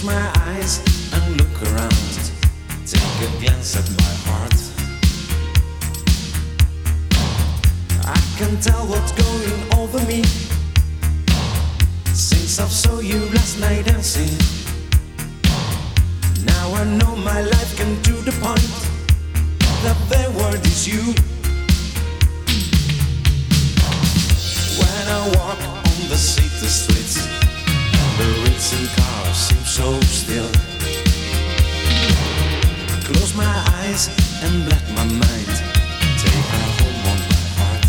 Close my eyes and look around. Take a glance at my heart. I can tell what's going over me. Since I saw you last night dancing. Now I know my life came to the point that the word is you. When I walk on the city street. Eyes and let my mind take her home on my heart.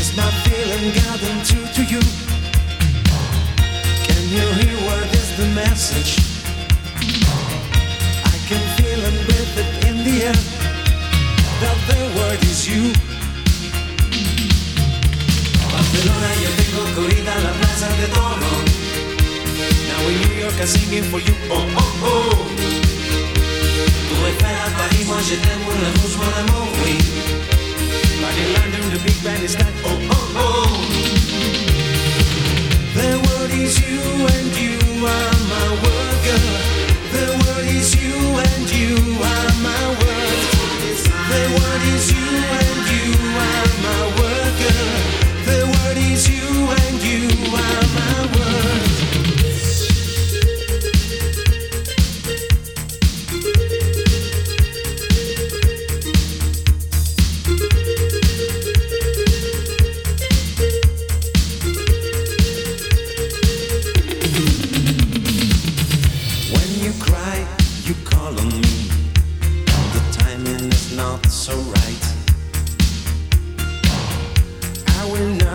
Is my feeling getting through to you? Can you hear what is the message? I can feel and breathe it in the air that the word is you. Barcelona, yo tengo corrida la plaza de Toro. Now in New York I'm singing for you. Oh oh oh. Tour Eiffel à Paris, moi je t'aime, mon amour, mon amour, oui. But in London the Big Ben is like oh oh oh. The word is you and you are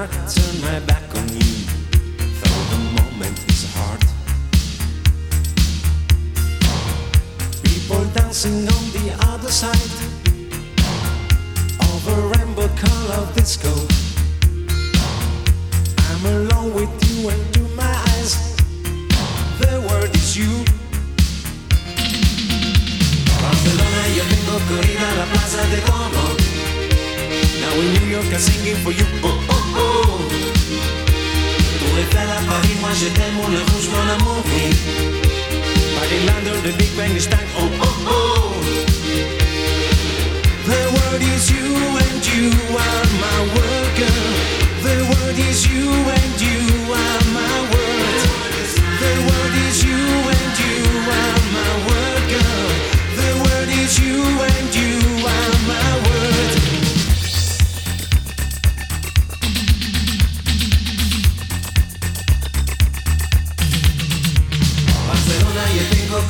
not turn my back on you, though the moment is hard. People dancing on the other side of a rainbow color disco. I'm alone with you and to my eyes the word is you. Barcelona, yo tengo corrida a la plaza de Toro. Now in New York I'm singing for you. Oh oh. Je t'aime, mon rouge, mon amour, oui. But in London the Big Ben is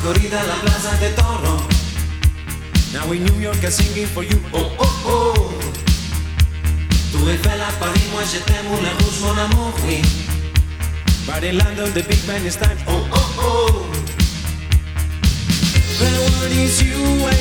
yo tengo corrida a la plaza de Toro. Now in New York I'm singing for you. Oh oh oh. Tour Eiffel à Paris, moi je t'aime, mon rouge, mon amour, oui. But in London the big band is time. Oh oh oh. The word is you